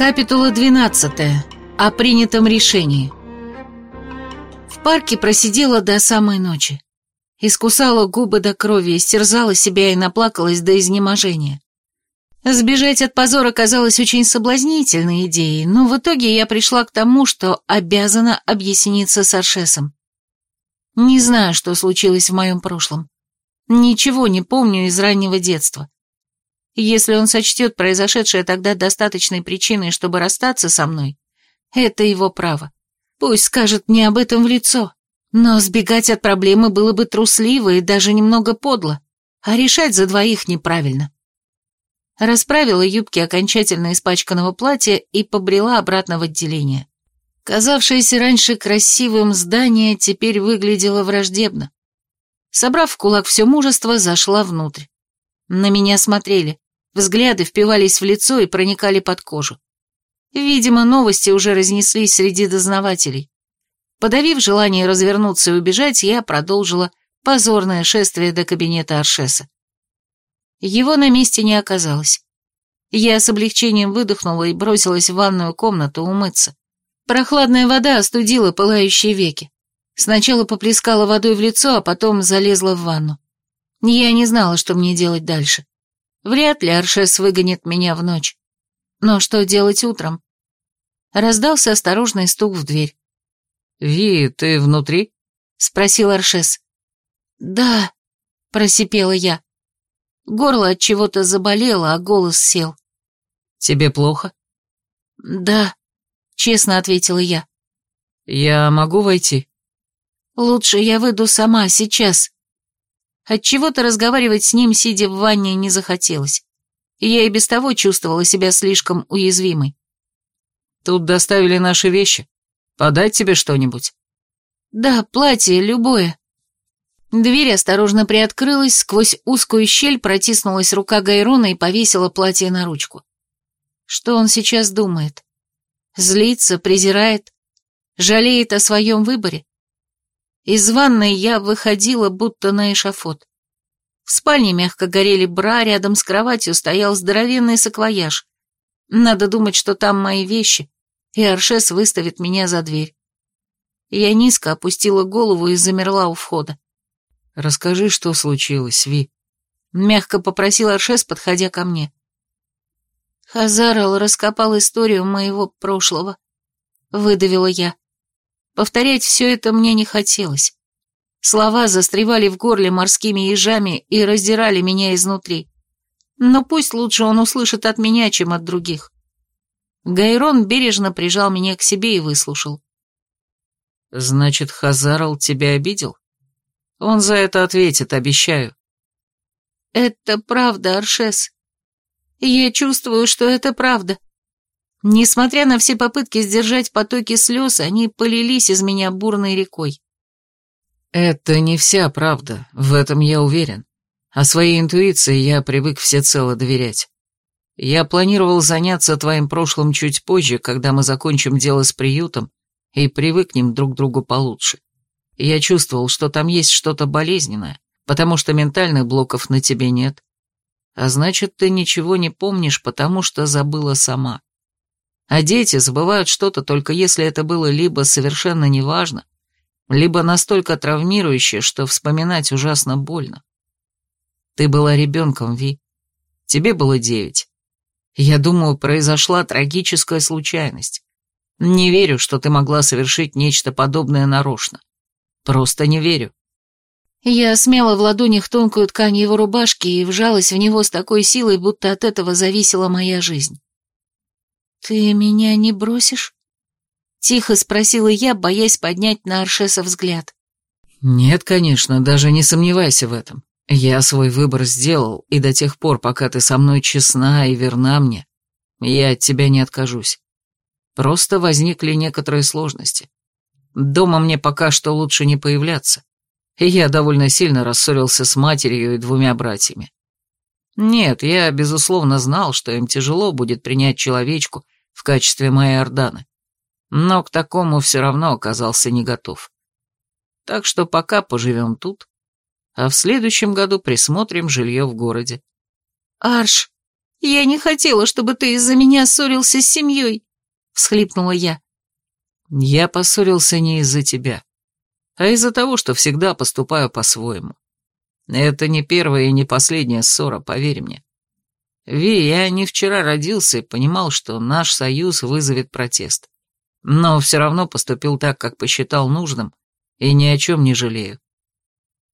Капитула 12. О принятом решении. В парке просидела до самой ночи. Искусала губы до крови, истерзала себя и наплакалась до изнеможения. Сбежать от позора казалось очень соблазнительной идеей, но в итоге я пришла к тому, что обязана объясниться с Аршесом. Не знаю, что случилось в моем прошлом. Ничего не помню из раннего детства. Если он сочтет произошедшее тогда достаточной причиной, чтобы расстаться со мной, это его право. Пусть скажет мне об этом в лицо. Но сбегать от проблемы было бы трусливо и даже немного подло, а решать за двоих неправильно. Расправила юбки окончательно испачканного платья и побрела обратно в отделение. Казавшееся раньше красивым здание теперь выглядело враждебно. Собрав в кулак все мужество, зашла внутрь. На меня смотрели, взгляды впивались в лицо и проникали под кожу. Видимо, новости уже разнеслись среди дознавателей. Подавив желание развернуться и убежать, я продолжила позорное шествие до кабинета Аршеса. Его на месте не оказалось. Я с облегчением выдохнула и бросилась в ванную комнату умыться. Прохладная вода остудила пылающие веки. Сначала поплескала водой в лицо, а потом залезла в ванну. Я не знала, что мне делать дальше. Вряд ли Аршес выгонит меня в ночь. Но что делать утром? Раздался осторожный стук в дверь. «Ви, ты внутри?» — спросил Аршес. «Да», — просипела я. Горло от чего-то заболело, а голос сел. «Тебе плохо?» «Да», — честно ответила я. «Я могу войти?» Лучше я выйду сама, сейчас. Отчего-то разговаривать с ним, сидя в ванне, не захотелось. Я и без того чувствовала себя слишком уязвимой. Тут доставили наши вещи. Подать тебе что-нибудь? Да, платье, любое. Дверь осторожно приоткрылась, сквозь узкую щель протиснулась рука Гайрона и повесила платье на ручку. Что он сейчас думает? Злится, презирает, жалеет о своем выборе? Из ванной я выходила, будто на эшафот. В спальне мягко горели бра, рядом с кроватью стоял здоровенный саквояж. Надо думать, что там мои вещи, и Аршес выставит меня за дверь. Я низко опустила голову и замерла у входа. «Расскажи, что случилось, Ви», — мягко попросил Аршес, подходя ко мне. Хазарал раскопал историю моего прошлого. Выдавила я. Повторять все это мне не хотелось. Слова застревали в горле морскими ежами и раздирали меня изнутри. Но пусть лучше он услышит от меня, чем от других. Гайрон бережно прижал меня к себе и выслушал. «Значит, Хазарл тебя обидел? Он за это ответит, обещаю». «Это правда, Аршес. Я чувствую, что это правда. Несмотря на все попытки сдержать потоки слез, они полились из меня бурной рекой. Это не вся правда, в этом я уверен. А своей интуиции я привык всецело доверять. Я планировал заняться твоим прошлым чуть позже, когда мы закончим дело с приютом и привыкнем друг к другу получше. Я чувствовал, что там есть что-то болезненное, потому что ментальных блоков на тебе нет. А значит, ты ничего не помнишь, потому что забыла сама. А дети забывают что-то только если это было либо совершенно неважно, либо настолько травмирующее, что вспоминать ужасно больно. Ты была ребенком, Ви. Тебе было девять. Я думаю, произошла трагическая случайность. Не верю, что ты могла совершить нечто подобное нарочно. Просто не верю. Я смела в ладонях тонкую ткань его рубашки и вжалась в него с такой силой, будто от этого зависела моя жизнь. «Ты меня не бросишь?» Тихо спросила я, боясь поднять на Аршеса взгляд. «Нет, конечно, даже не сомневайся в этом. Я свой выбор сделал, и до тех пор, пока ты со мной честна и верна мне, я от тебя не откажусь. Просто возникли некоторые сложности. Дома мне пока что лучше не появляться, и я довольно сильно рассорился с матерью и двумя братьями. Нет, я, безусловно, знал, что им тяжело будет принять человечку в качестве моей Орданы, но к такому все равно оказался не готов. Так что пока поживем тут, а в следующем году присмотрим жилье в городе. «Арш, Я не хотела, чтобы ты из-за меня ссорился с семьей», — всхлипнула я. «Я поссорился не из-за тебя, а из-за того, что всегда поступаю по-своему. Это не первая и не последняя ссора, поверь мне. Ви, я не вчера родился и понимал, что наш союз вызовет протест. Но все равно поступил так, как посчитал нужным, и ни о чем не жалею.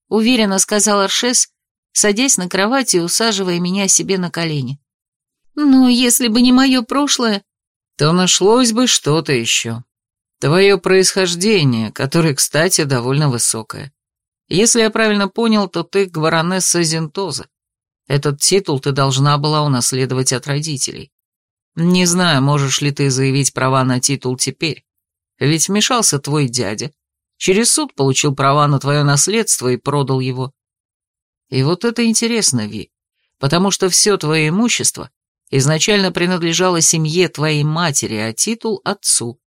Уверенно сказал Аршес, садясь на кровать и усаживая меня себе на колени. «Ну, если бы не мое прошлое...» «То нашлось бы что-то еще. Твое происхождение, которое, кстати, довольно высокое. Если я правильно понял, то ты гваронесса Зентоза. Этот титул ты должна была унаследовать от родителей. Не знаю, можешь ли ты заявить права на титул теперь, ведь вмешался твой дядя, через суд получил права на твое наследство и продал его. И вот это интересно, Ви, потому что все твое имущество изначально принадлежало семье твоей матери, а титул — отцу.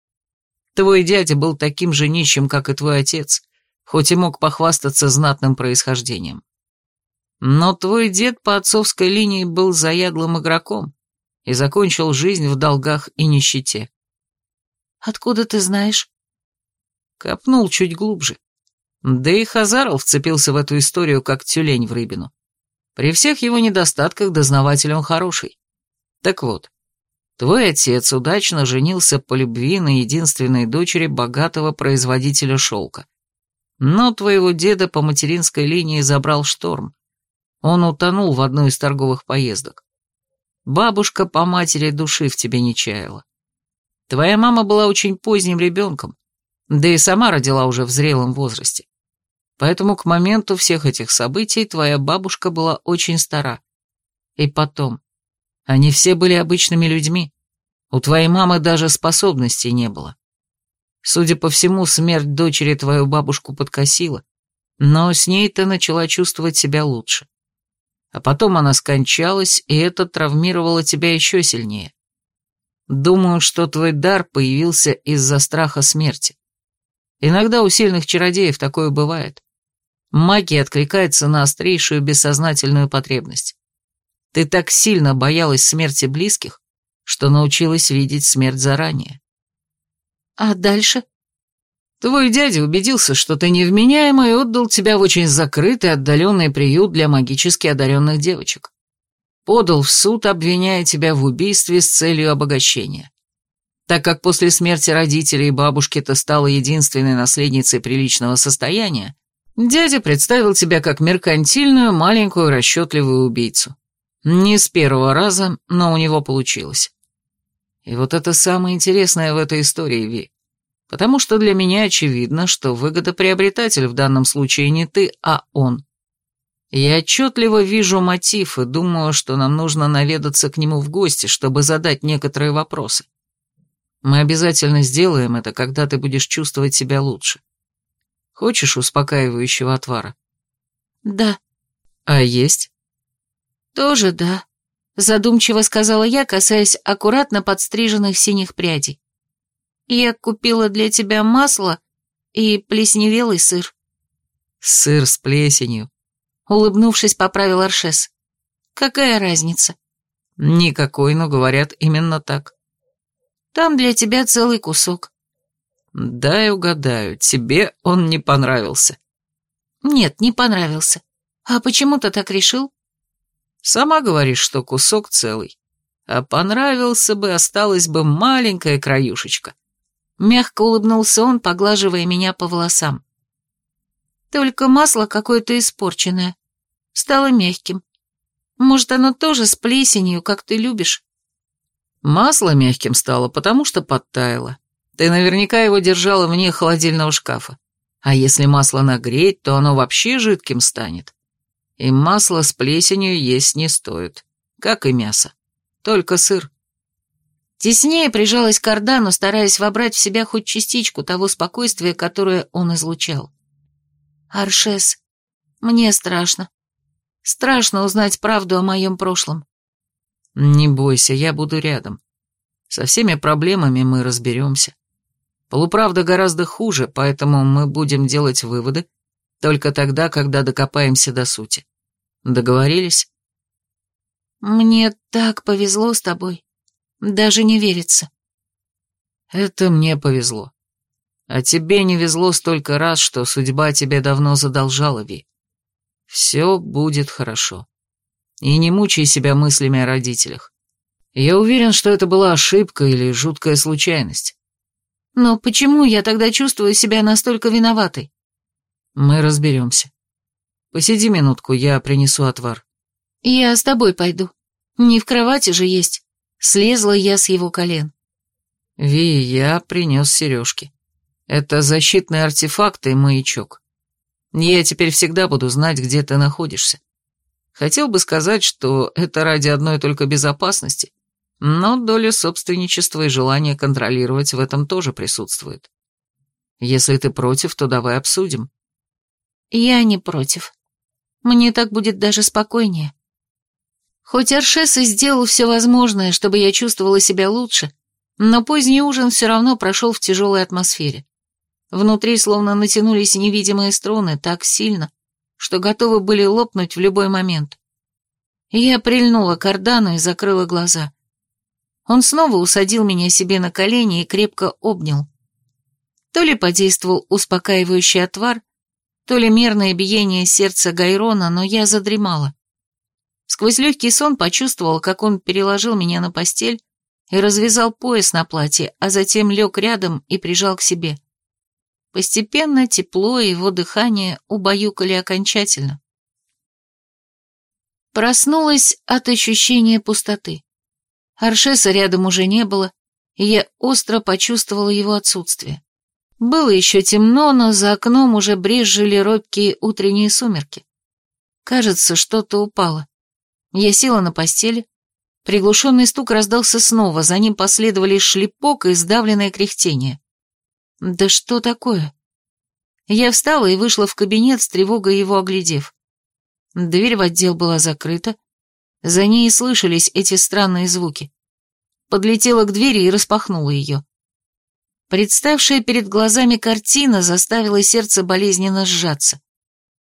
Твой дядя был таким же нищим, как и твой отец, хоть и мог похвастаться знатным происхождением. Но твой дед по отцовской линии был заядлым игроком и закончил жизнь в долгах и нищете. «Откуда ты знаешь?» Копнул чуть глубже. Да и Хазаров вцепился в эту историю, как тюлень в рыбину. При всех его недостатках дознаватель он хороший. Так вот, твой отец удачно женился по любви на единственной дочери богатого производителя шелка. Но твоего деда по материнской линии забрал шторм. Он утонул в одной из торговых поездок. Бабушка по матери души в тебе не чаяла. Твоя мама была очень поздним ребенком, да и сама родила уже в зрелом возрасте. Поэтому к моменту всех этих событий твоя бабушка была очень стара. И потом, они все были обычными людьми. У твоей мамы даже способностей не было. Судя по всему, смерть дочери твою бабушку подкосила, но с ней ты начала чувствовать себя лучше. А потом она скончалась, и это травмировало тебя еще сильнее. Думаю, что твой дар появился из-за страха смерти. Иногда у сильных чародеев такое бывает. Магия откликается на острейшую бессознательную потребность. Ты так сильно боялась смерти близких, что научилась видеть смерть заранее. А дальше? Твой дядя убедился, что ты невменяемая и отдал тебя в очень закрытый, отдаленный приют для магически одаренных девочек. Подал в суд, обвиняя тебя в убийстве с целью обогащения. Так как после смерти родителей и бабушки ты стала единственной наследницей приличного состояния, Дядя представил тебя как меркантильную, маленькую, расчетливую убийцу. Не с первого раза, но у него получилось. И вот это самое интересное в этой истории, Ви. Потому что для меня очевидно, что выгодоприобретатель в данном случае не ты, а он. Я отчетливо вижу мотив и думаю, что нам нужно наведаться к нему в гости, чтобы задать некоторые вопросы. Мы обязательно сделаем это, когда ты будешь чувствовать себя лучше. Хочешь успокаивающего отвара? Да. А есть? Тоже да. Задумчиво сказала я, касаясь аккуратно подстриженных синих прядей. Я купила для тебя масло и плесневелый сыр. Сыр с плесенью. Улыбнувшись, поправил Аршес. Какая разница? Никакой, но говорят именно так. Там для тебя целый кусок. «Дай угадаю, тебе он не понравился». «Нет, не понравился. А почему ты так решил?» «Сама говоришь, что кусок целый. А понравился бы, осталась бы маленькая краюшечка». Мягко улыбнулся он, поглаживая меня по волосам. «Только масло какое-то испорченное. Стало мягким. Может, оно тоже с плесенью, как ты любишь?» Масло мягким стало, потому что подтаяло. Ты наверняка его держала вне холодильного шкафа. А если масло нагреть, то оно вообще жидким станет. И масло с плесенью есть не стоит, как и мясо. Только сыр. Теснее прижалась к Ордану, стараясь вобрать в себя хоть частичку того спокойствия, которое он излучал. «Аршес, мне страшно. Страшно узнать правду о моем прошлом». «Не бойся, я буду рядом. Со всеми проблемами мы разберемся. Полуправда гораздо хуже, поэтому мы будем делать выводы только тогда, когда докопаемся до сути. Договорились? Мне так повезло с тобой. Даже не верится. Это мне повезло. А тебе не везло столько раз, что судьба тебе давно задолжала, Ви. Все будет хорошо. И не мучай себя мыслями о родителях. Я уверен, что это была ошибка или жуткая случайность. Но почему я тогда чувствую себя настолько виноватой? Мы разберемся. Посиди минутку, я принесу отвар. Я с тобой пойду. Не в кровати же есть. Слезла я с его колен. Ви, я принес сережки. Это защитный артефакт и маячок. Я теперь всегда буду знать, где ты находишься. Хотел бы сказать, что это ради одной только безопасности, но доля собственничества и желания контролировать в этом тоже присутствует. Если ты против, то давай обсудим. Я не против. Мне так будет даже спокойнее. Хоть Аршес и сделал все возможное, чтобы я чувствовала себя лучше, но поздний ужин все равно прошел в тяжелой атмосфере. Внутри словно натянулись невидимые струны так сильно, что готовы были лопнуть в любой момент. Я прильнула к Ордану и закрыла глаза. Он снова усадил меня себе на колени и крепко обнял. То ли подействовал успокаивающий отвар, то ли мерное биение сердца Гайрона, но я задремала. Сквозь легкий сон почувствовал, как он переложил меня на постель и развязал пояс на платье, а затем лег рядом и прижал к себе. — Постепенно тепло и его дыхание убаюкали окончательно. Проснулась от ощущения пустоты. Аршеса рядом уже не было, и я остро почувствовала его отсутствие. Было еще темно, но за окном уже брезжили робкие утренние сумерки. Кажется, что-то упало. Я села на постели. Приглушенный стук раздался снова, за ним последовали шлепок и сдавленное кряхтение. Да что такое? Я встала и вышла в кабинет с тревогой его оглядев. Дверь в отдел была закрыта. За ней слышались эти странные звуки. Подлетела к двери и распахнула ее. Представшая перед глазами картина заставила сердце болезненно сжаться.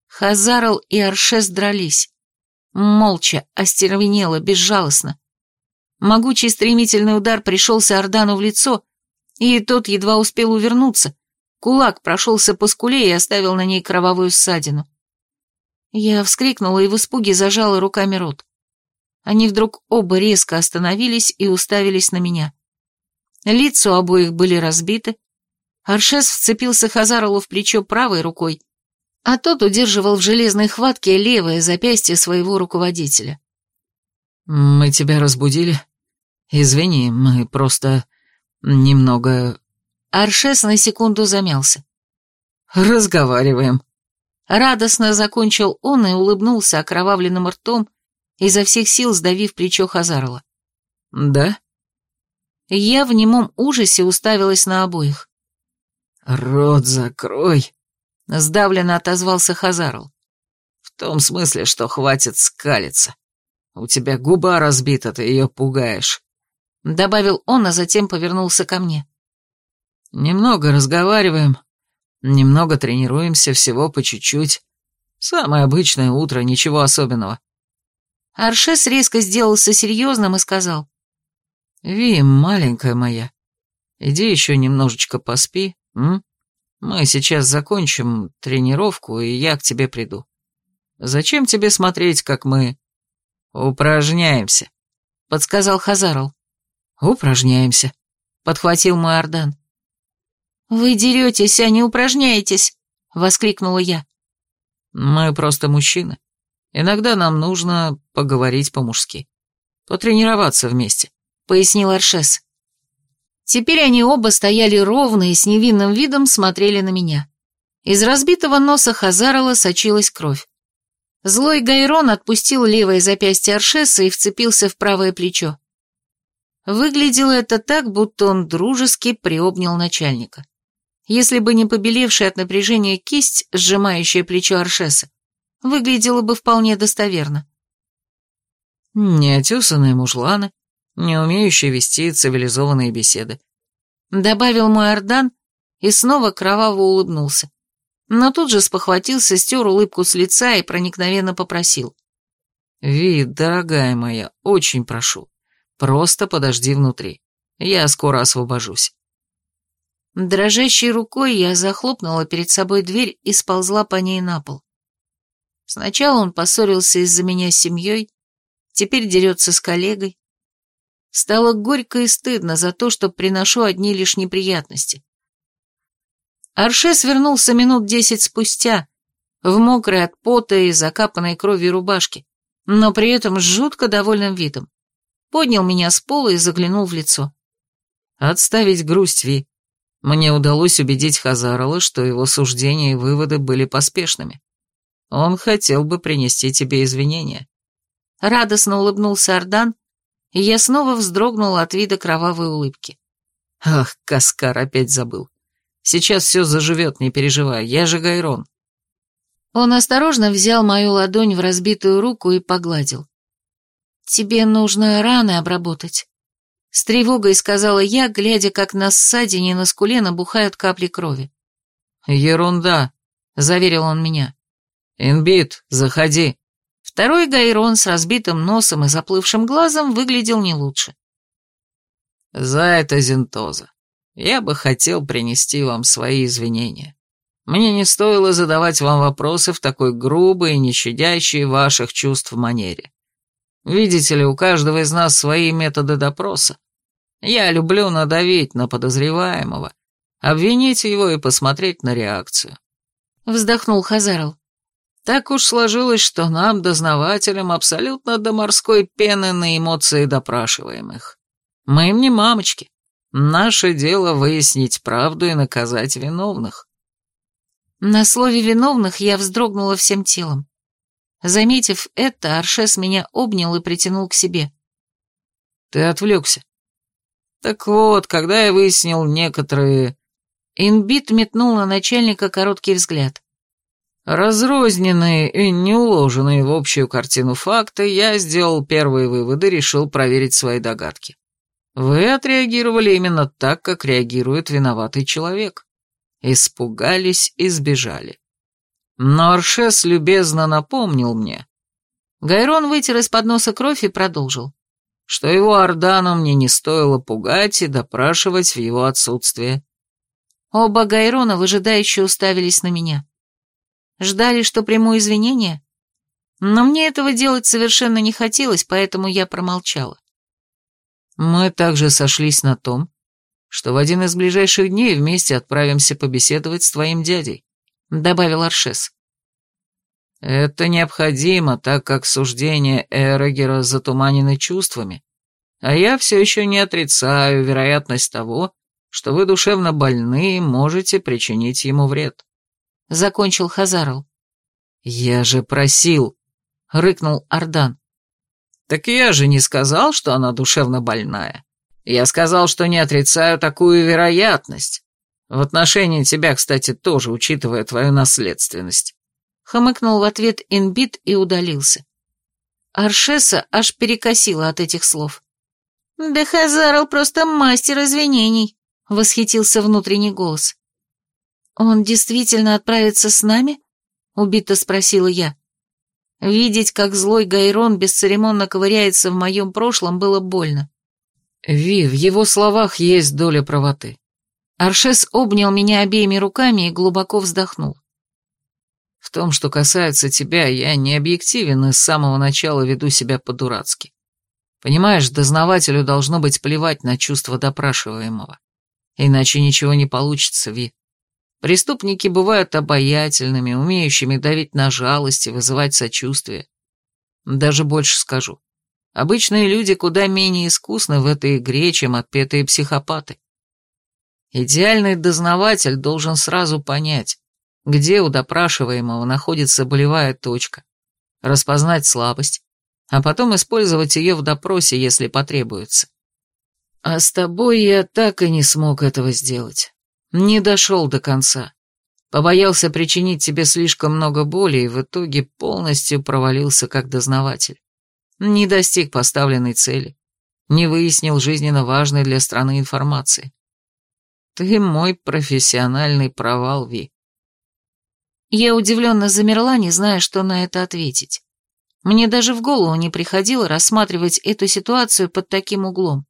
Хазарл и Аршес дрались. Молча, остервенело, безжалостно. Могучий стремительный удар пришелся Ордану в лицо, и тот едва успел увернуться. Кулак прошелся по скуле и оставил на ней кровавую ссадину. Я вскрикнула и в испуге зажала руками рот. Они вдруг оба резко остановились и уставились на меня. Лица у обоих были разбиты. Аршес вцепился Хазаролу в плечо правой рукой, а тот удерживал в железной хватке левое запястье своего руководителя. «Мы тебя разбудили? Извини, мы просто...» «Немного...» Аршес на секунду замялся. «Разговариваем». Радостно закончил он и улыбнулся окровавленным ртом, изо всех сил сдавив плечо Хазарла. «Да?» Я в немом ужасе уставилась на обоих. «Рот закрой», — сдавленно отозвался Хазарл. «В том смысле, что хватит скалиться. У тебя губа разбита, ты ее пугаешь. — добавил он, а затем повернулся ко мне. «Немного разговариваем, немного тренируемся, всего по чуть-чуть. Самое обычное утро, ничего особенного». Аршес резко сделался серьезным и сказал. «Ви, маленькая моя, иди еще немножечко поспи, м? Мы сейчас закончим тренировку, и я к тебе приду. Зачем тебе смотреть, как мы упражняемся?» — подсказал Хазарл. «Упражняемся», — подхватил мой Ордан. «Вы деретесь, а не упражняетесь», — воскликнула я. «Мы просто мужчины. Иногда нам нужно поговорить по-мужски. Потренироваться вместе», — пояснил Аршес. Теперь они оба стояли ровно и с невинным видом смотрели на меня. Из разбитого носа Хазарова сочилась кровь. Злой Гайрон отпустил левое запястье Аршеса и вцепился в правое плечо. Выглядело это так, будто он дружески приобнял начальника. Если бы не побелевшая от напряжения кисть, сжимающая плечо Аршеса, выглядело бы вполне достоверно. «Неотесанные мужланы, не умеющие вести цивилизованные беседы», добавил мой Ордан и снова кроваво улыбнулся. Но тут же спохватился, стер улыбку с лица и проникновенно попросил. Ви, дорогая моя, очень прошу, просто подожди внутри. Я скоро освобожусь. Дрожащей рукой я захлопнула перед собой дверь и сползла по ней на пол. Сначала он поссорился из-за меня с семьей, теперь дерется с коллегой. Стало горько и стыдно за то, что приношу одни лишь неприятности. Аршес вернулся минут десять спустя, в мокрой от пота и закапанной кровью рубашке, но при этом с жутко довольным видом. Поднял меня с пола и заглянул в лицо. «Отставить грусть, Ви. Мне удалось убедить Хазарала, что его суждения и выводы были поспешными. Он хотел бы принести тебе извинения». Радостно улыбнулся Ардан, и я снова вздрогнула от вида кровавой улыбки. «Ах, Каскар опять забыл. Сейчас все заживет, не переживай, я же Гайрон». Он осторожно взял мою ладонь в разбитую руку и погладил. «Тебе нужно раны обработать», — с тревогой сказала я, глядя, как на ссадине на скуле набухают капли крови. «Ерунда», — заверил он меня. «Инбит, заходи». Второй Гайрон с разбитым носом и заплывшим глазом выглядел не лучше. «За это Зентоза. Я бы хотел принести вам свои извинения. Мне не стоило задавать вам вопросы в такой грубой и не щадящей ваших чувств манере. Видите ли, у каждого из нас свои методы допроса. Я люблю надавить на подозреваемого, обвинить его и посмотреть на реакцию. Вздохнул Хазарл. Так уж сложилось, что нам, дознавателям, абсолютно до морской пены на эмоции допрашиваемых. Мы им не мамочки. Наше дело выяснить правду и наказать виновных. На слове «виновных» я вздрогнула всем телом. Заметив это, Аршес меня обнял и притянул к себе. Ты отвлекся. Так вот, когда я выяснил некоторые... Инбит метнул на начальника короткий взгляд. Разрозненные и не уложенные в общую картину факты, я сделал первые выводы, решил проверить свои догадки. Вы отреагировали именно так, как реагирует виноватый человек. Испугались и сбежали. Но Аршес любезно напомнил мне. Гайрон вытер из-под носа кровь и продолжил. Что его Ордану мне не стоило пугать и допрашивать в его отсутствие. Оба Гайрона выжидающе уставились на меня. Ждали, что приму извинения? Но мне этого делать совершенно не хотелось, поэтому я промолчала. Мы также сошлись на том, что в один из ближайших дней вместе отправимся побеседовать с твоим дядей», — добавил Аршес. «Это необходимо, так как суждения Эрогера затуманены чувствами, а я все еще не отрицаю вероятность того, что вы душевно больны и можете причинить ему вред закончил Хазарл. «Я же просил», — рыкнул Ардан. «Так я же не сказал, что она душевно больная. Я сказал, что не отрицаю такую вероятность. В отношении тебя, кстати, тоже, учитывая твою наследственность». Хомыкнул в ответ Инбит и удалился. Аршеса аж перекосила от этих слов. «Да Хазарл просто мастер извинений», — восхитился внутренний голос. «Он действительно отправится с нами?» — убито спросила я. Видеть, как злой Гайрон бесцеремонно ковыряется в моем прошлом, было больно. Ви, в его словах есть доля правоты. Аршес обнял меня обеими руками и глубоко вздохнул. В том, что касается тебя, я не объективен и с самого начала веду себя по-дурацки. Понимаешь, дознавателю должно быть плевать на чувства допрашиваемого. Иначе ничего не получится, Ви. Преступники бывают обаятельными, умеющими давить на жалость и вызывать сочувствие. Даже больше скажу. Обычные люди куда менее искусны в этой игре, чем отпетые психопаты. Идеальный дознаватель должен сразу понять, где у допрашиваемого находится болевая точка, распознать слабость, а потом использовать ее в допросе, если потребуется. А с тобой я так и не смог этого сделать. Не дошел до конца. Побоялся причинить тебе слишком много боли и в итоге полностью провалился как дознаватель. Не достиг поставленной цели. Не выяснил жизненно важной для страны информации. Ты мой профессиональный провал, Ви. Я удивленно замерла, не зная, что на это ответить. Мне даже в голову не приходило рассматривать эту ситуацию под таким углом.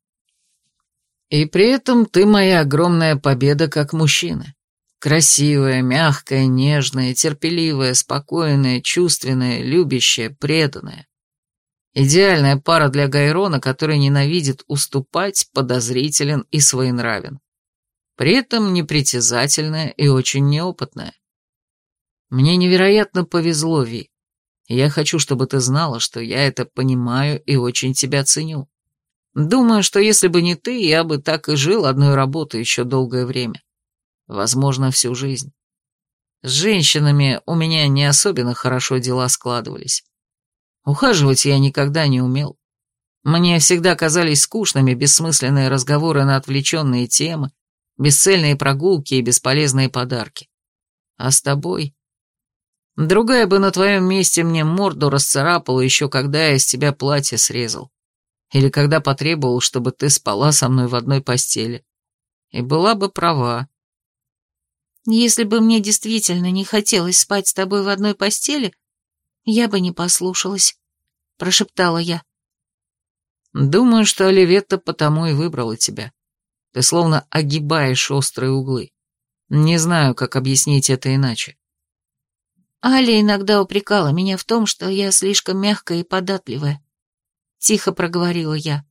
И при этом ты моя огромная победа как мужчина. Красивая, мягкая, нежная, терпеливая, спокойная, чувственная, любящая, преданная. Идеальная пара для Гайрона, который ненавидит уступать, подозрителен и своенравен. При этом непритязательная и очень неопытная. Мне невероятно повезло, Ви. Я хочу, чтобы ты знала, что я это понимаю и очень тебя ценю. Думаю, что если бы не ты, я бы так и жил одной работой еще долгое время. Возможно, всю жизнь. С женщинами у меня не особенно хорошо дела складывались. Ухаживать я никогда не умел. Мне всегда казались скучными бессмысленные разговоры на отвлеченные темы, бесцельные прогулки и бесполезные подарки. А с тобой... Другая бы на твоем месте мне морду расцарапала еще когда я из тебя платье срезал. Или когда потребовал, чтобы ты спала со мной в одной постели. И была бы права. Если бы мне действительно не хотелось спать с тобой в одной постели, я бы не послушалась, прошептала я. Думаю, что Оливетта потому и выбрала тебя. Ты словно огибаешь острые углы. Не знаю, как объяснить это иначе. Аля иногда упрекала меня в том, что я слишком мягкая и податливая. Тихо проговорила я.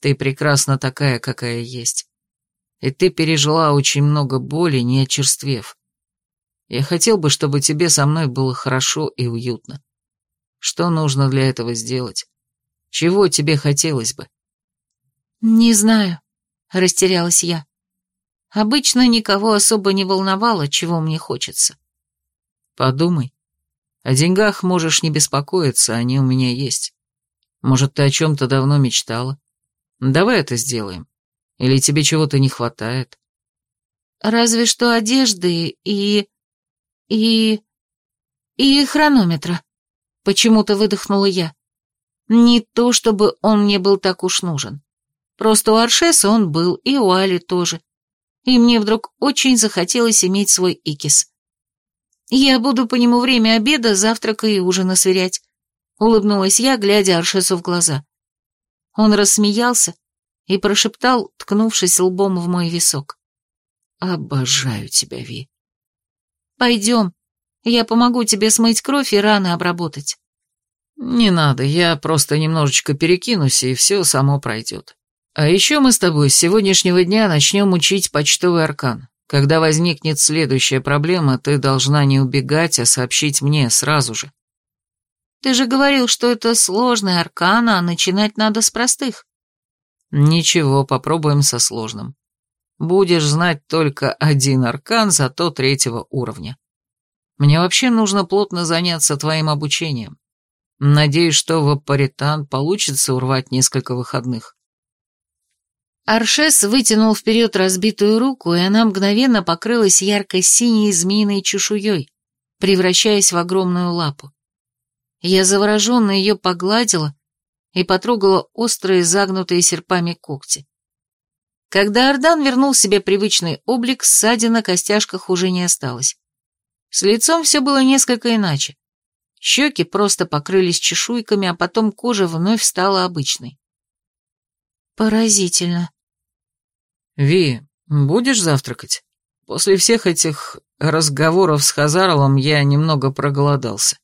Ты прекрасна такая, какая есть. И ты пережила очень много боли, не очерствев. Я хотел бы, чтобы тебе со мной было хорошо и уютно. Что нужно для этого сделать? Чего тебе хотелось бы? Не знаю, растерялась я. Обычно никого особо не волновало, чего мне хочется. Подумай. О деньгах можешь не беспокоиться, они у меня есть. Может, ты о чем-то давно мечтала? Давай это сделаем. Или тебе чего-то не хватает? Разве что одежды и... и... и хронометра. Почему-то выдохнула я. Не то, чтобы он мне был так уж нужен. Просто у Аршеса он был, и у Али тоже. И мне вдруг очень захотелось иметь свой Икис. Я буду по нему время обеда, завтрака и ужина сверять. Улыбнулась я, глядя Аршесу в глаза. Он рассмеялся и прошептал, ткнувшись лбом в мой висок. «Обожаю тебя, Ви». «Пойдем, я помогу тебе смыть кровь и раны обработать». «Не надо, я просто немножечко перекинусь, и все само пройдет. А еще мы с тобой с сегодняшнего дня начнем учить почтовый аркан. Когда возникнет следующая проблема, ты должна не убегать, а сообщить мне сразу же». «Ты же говорил, что это сложный аркан, а начинать надо с простых». «Ничего, попробуем со сложным. Будешь знать только один аркан, зато третьего уровня. Мне вообще нужно плотно заняться твоим обучением. Надеюсь, что в Апаритан получится урвать несколько выходных». Аршес вытянул вперед разбитую руку, и она мгновенно покрылась ярко-синей змеиной чешуей, превращаясь в огромную лапу. Я завороженно ее погладила и потрогала острые загнутые серпами когти. Когда Ардан вернул себе привычный облик, ссадин на костяшках уже не осталось. С лицом все было несколько иначе. Щеки просто покрылись чешуйками, а потом кожа вновь стала обычной. Поразительно. «Ви, будешь завтракать? После всех этих разговоров с Хазарлом я немного проголодался».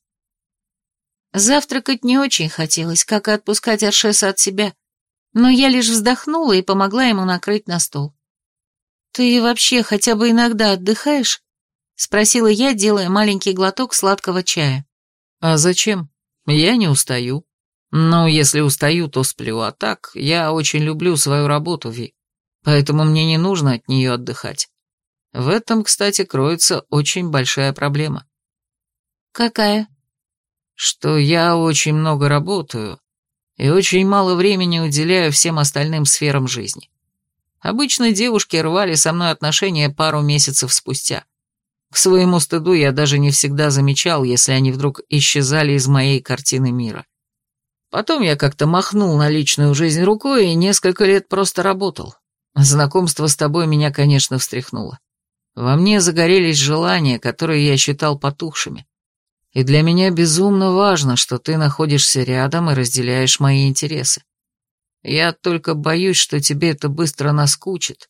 Завтракать не очень хотелось, как и отпускать Аршеса от себя, но я лишь вздохнула и помогла ему накрыть на стол. «Ты вообще хотя бы иногда отдыхаешь?» — спросила я, делая маленький глоток сладкого чая. «А зачем? Я не устаю. Ну, если устаю, то сплю, а так я очень люблю свою работу, Ви поэтому мне не нужно от нее отдыхать. В этом, кстати, кроется очень большая проблема. Какая? Что я очень много работаю и очень мало времени уделяю всем остальным сферам жизни. Обычно девушки рвали со мной отношения пару месяцев спустя. К своему стыду я даже не всегда замечал, если они вдруг исчезали из моей картины мира. Потом я как-то махнул на личную жизнь рукой и несколько лет просто работал. Знакомство с тобой меня, конечно, встряхнуло. Во мне загорелись желания, которые я считал потухшими. И для меня безумно важно, что ты находишься рядом и разделяешь мои интересы. Я только боюсь, что тебе это быстро наскучит.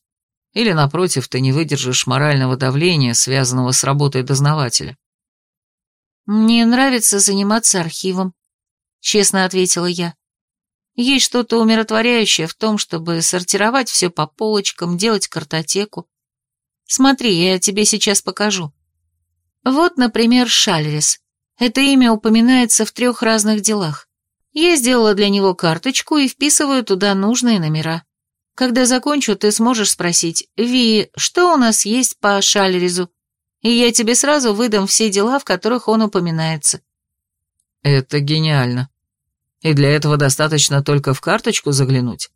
Или, напротив, ты не выдержишь морального давления, связанного с работой дознавателя. «Мне нравится заниматься архивом», — честно ответила я. «Есть что-то умиротворяющее в том, чтобы сортировать все по полочкам, делать картотеку. Смотри, я тебе сейчас покажу. Вот, например, Шальрис. Это имя упоминается в трех разных делах. Я сделала для него карточку и вписываю туда нужные номера. Когда закончу, ты сможешь спросить, «Ви, что у нас есть по Шальризу?» И я тебе сразу выдам все дела, в которых он упоминается. Это гениально. И для этого достаточно только в карточку заглянуть?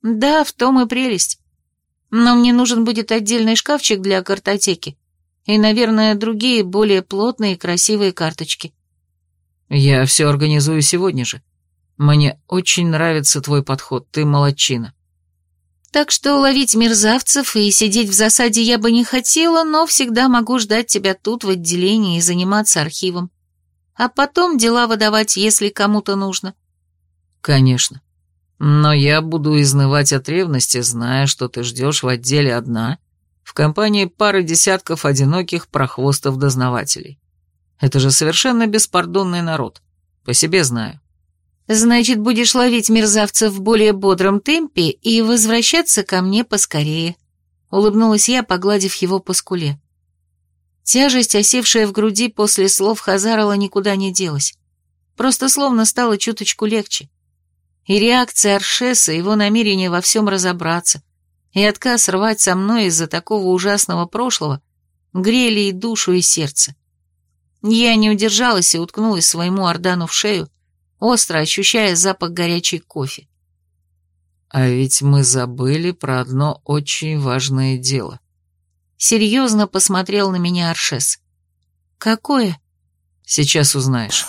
Да, в том и прелесть. Но мне нужен будет отдельный шкафчик для картотеки. И, наверное, другие, более плотные и красивые карточки. Я все организую сегодня же. Мне очень нравится твой подход, ты молодчина. Так что ловить мерзавцев и сидеть в засаде я бы не хотела, но всегда могу ждать тебя тут, в отделении, и заниматься архивом. А потом дела выдавать, если кому-то нужно. Конечно. Но я буду изнывать от ревности, зная, что ты ждешь в отделе одна, в компании пары десятков одиноких прохвостов-дознавателей. Это же совершенно беспардонный народ. По себе знаю. Значит, будешь ловить мерзавцев в более бодром темпе и возвращаться ко мне поскорее. Улыбнулась я, погладив его по скуле. Тяжесть, осевшая в груди после слов Хазарова, никуда не делась. Просто словно стало чуточку легче. И реакция Аршеса, его намерение во всем разобраться, и отказ рвать со мной из-за такого ужасного прошлого грели и душу, и сердце. Я не удержалась и уткнулась своему Ордану в шею, остро ощущая запах горячей кофе. А ведь мы забыли про одно очень важное дело. Серьезно посмотрел на меня Аршес. Какое? Сейчас узнаешь.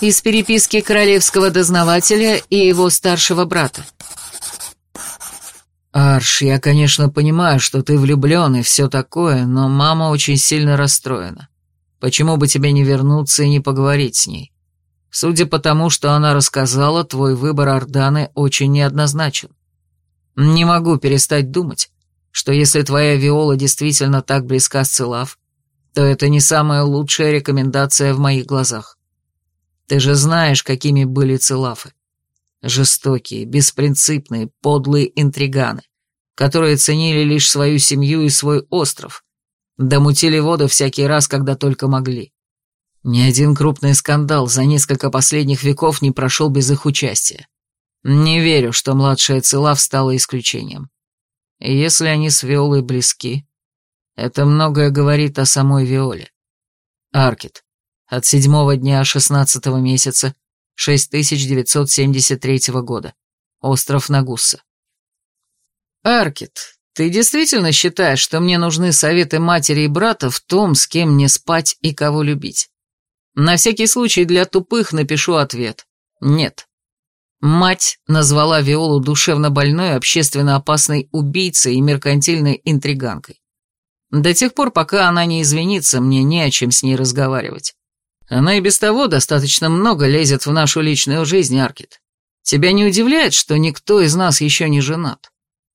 Из переписки королевского дознавателя и его старшего брата. «Арш, я, конечно, понимаю, что ты влюблен и все такое, но мама очень сильно расстроена. Почему бы тебе не вернуться и не поговорить с ней? Судя по тому, что она рассказала, твой выбор Орданы очень неоднозначен. Не могу перестать думать, что если твоя Виола действительно так близка с Целав, то это не самая лучшая рекомендация в моих глазах. Ты же знаешь, какими были Целафы. Жестокие, беспринципные, подлые интриганы, которые ценили лишь свою семью и свой остров, да мутили воду всякий раз, когда только могли. Ни один крупный скандал за несколько последних веков не прошел без их участия. Не верю, что младшая Целав стала исключением. Если они с Виолой близки, это многое говорит о самой Виоле. Аркет. От седьмого дня шестнадцатого месяца 6973 года. Остров Нагусса. Аркет, ты действительно считаешь, что мне нужны советы матери и брата в том, с кем мне спать и кого любить? На всякий случай для тупых напишу ответ. Нет. Мать назвала Виолу душевно больной, общественно опасной убийцей и меркантильной интриганкой. До тех пор, пока она не извинится, мне не о чем с ней разговаривать. Она и без того достаточно много лезет в нашу личную жизнь, Аркет. Тебя не удивляет, что никто из нас еще не женат?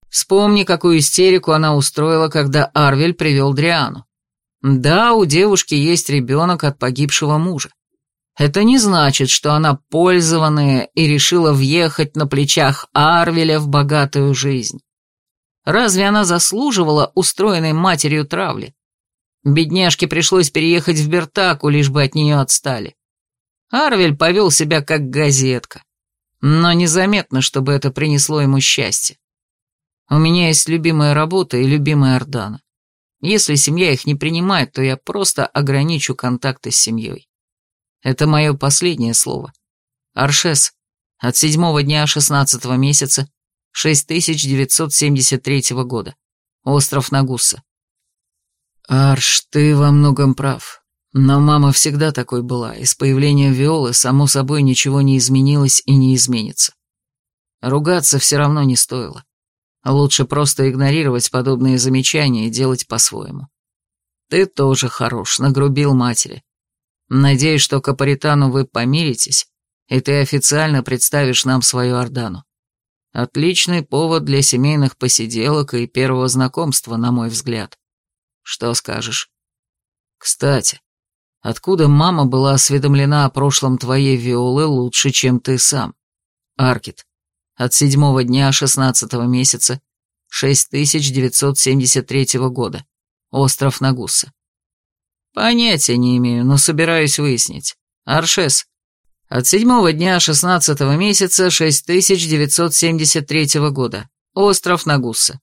Вспомни, какую истерику она устроила, когда Арвель привел Дриану. Да, у девушки есть ребенок от погибшего мужа. Это не значит, что она пользованная и решила въехать на плечах Арвеля в богатую жизнь. Разве она заслуживала устроенной матерью травли? Бедняжке пришлось переехать в Бертаку, лишь бы от нее отстали. Арвель повел себя как газетка, но незаметно, чтобы это принесло ему счастье. У меня есть любимая работа и любимая Ордана. Если семья их не принимает, то я просто ограничу контакты с семьей. Это мое последнее слово. Аршес, от седьмого дня шестнадцатого месяца 6973 года. Остров Нагуса. Арш, ты во многом прав. Но мама всегда такой была, и с появлением Виолы, само собой, ничего не изменилось и не изменится. Ругаться все равно не стоило. Лучше просто игнорировать подобные замечания и делать по-своему. Ты тоже хорош, нагрубил матери. Надеюсь, что Капаритану вы помиритесь, и ты официально представишь нам свою Ордану. Отличный повод для семейных посиделок и первого знакомства, на мой взгляд. Что скажешь? Кстати, откуда мама была осведомлена о прошлом твоей Виолы лучше, чем ты сам? Аркет. От седьмого дня шестнадцатого месяца 6973 года. Остров Нагуса. Понятия не имею, но собираюсь выяснить. Аршес. От седьмого дня шестнадцатого месяца 6973 года. Остров Нагуса.